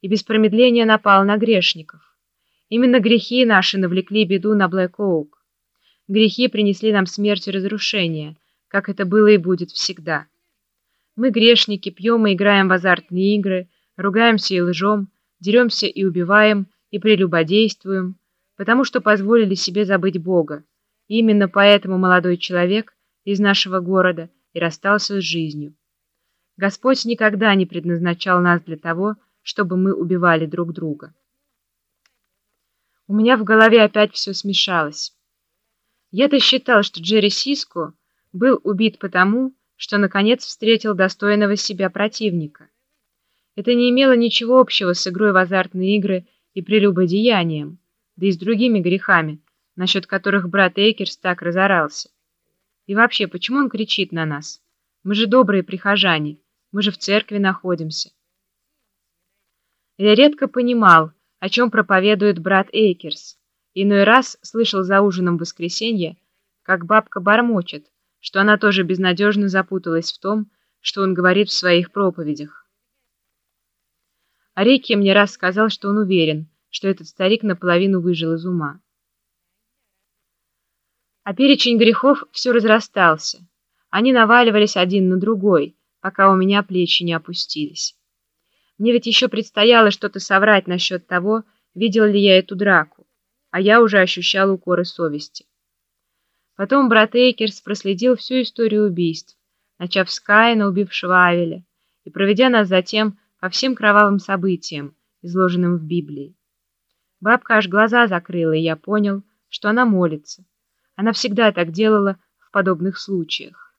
и без промедления напал на грешников. Именно грехи наши навлекли беду на Блэк-Оук. Грехи принесли нам смерть и разрушение, как это было и будет всегда. Мы, грешники, пьем и играем в азартные игры, ругаемся и лжем, деремся и убиваем, и прелюбодействуем, потому что позволили себе забыть Бога. И именно поэтому молодой человек из нашего города и расстался с жизнью. Господь никогда не предназначал нас для того, чтобы мы убивали друг друга. У меня в голове опять все смешалось. Я-то считал, что Джерри Сиско был убит потому, что наконец встретил достойного себя противника. Это не имело ничего общего с игрой в азартные игры и прелюбодеянием, да и с другими грехами, насчет которых брат Эйкерс так разорался. И вообще, почему он кричит на нас? Мы же добрые прихожане, мы же в церкви находимся. Я редко понимал, о чем проповедует брат Эйкерс. Иной раз слышал за ужином в воскресенье, как бабка бормочет, что она тоже безнадежно запуталась в том, что он говорит в своих проповедях. Арекия мне раз сказал, что он уверен, что этот старик наполовину выжил из ума. А перечень грехов все разрастался. Они наваливались один на другой, пока у меня плечи не опустились. Мне ведь еще предстояло что-то соврать насчет того, видел ли я эту драку, а я уже ощущал укоры совести. Потом брат Эйкерс проследил всю историю убийств, начав с Каина, убившего Авеля, и проведя нас затем по всем кровавым событиям, изложенным в Библии. Бабка аж глаза закрыла, и я понял, что она молится. Она всегда так делала в подобных случаях.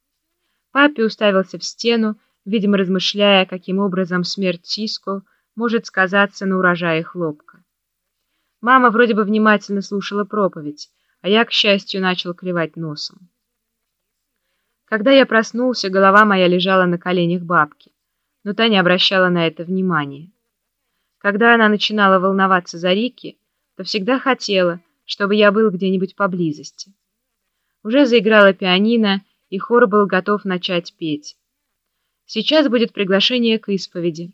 Папе уставился в стену, видимо, размышляя, каким образом смерть Сиско может сказаться на урожае хлопка. Мама вроде бы внимательно слушала проповедь, а я, к счастью, начал клевать носом. Когда я проснулся, голова моя лежала на коленях бабки, но та не обращала на это внимания. Когда она начинала волноваться за Рики, то всегда хотела, чтобы я был где-нибудь поблизости. Уже заиграла пианино, и хор был готов начать петь. Сейчас будет приглашение к исповеди.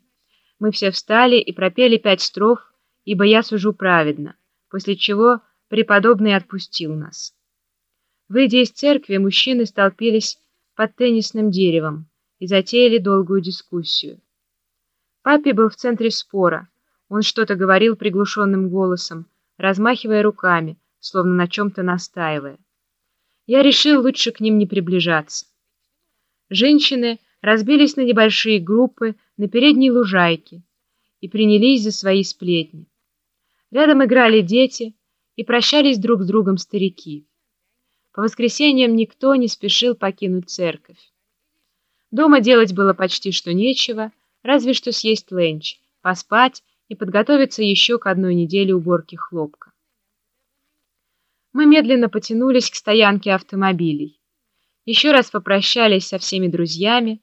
Мы все встали и пропели пять строф, ибо я сужу праведно, после чего преподобный отпустил нас. Выйдя из церкви, мужчины столпились под теннисным деревом и затеяли долгую дискуссию. Папе был в центре спора. Он что-то говорил приглушенным голосом, размахивая руками, словно на чем-то настаивая я решил лучше к ним не приближаться. Женщины разбились на небольшие группы на передней лужайке и принялись за свои сплетни. Рядом играли дети и прощались друг с другом старики. По воскресеньям никто не спешил покинуть церковь. Дома делать было почти что нечего, разве что съесть ленч, поспать и подготовиться еще к одной неделе уборки хлопка. Мы медленно потянулись к стоянке автомобилей. Еще раз попрощались со всеми друзьями,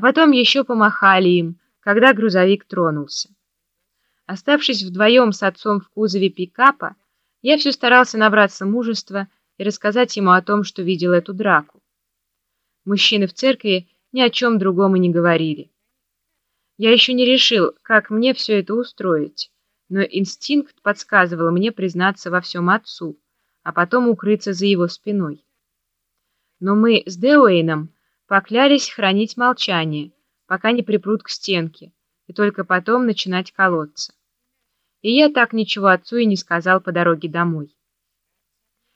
а потом еще помахали им, когда грузовик тронулся. Оставшись вдвоем с отцом в кузове пикапа, я все старался набраться мужества и рассказать ему о том, что видел эту драку. Мужчины в церкви ни о чем другом и не говорили. Я еще не решил, как мне все это устроить, но инстинкт подсказывал мне признаться во всем отцу, а потом укрыться за его спиной. Но мы с Деуэйном поклялись хранить молчание, пока не припрут к стенке, и только потом начинать колоться. И я так ничего отцу и не сказал по дороге домой.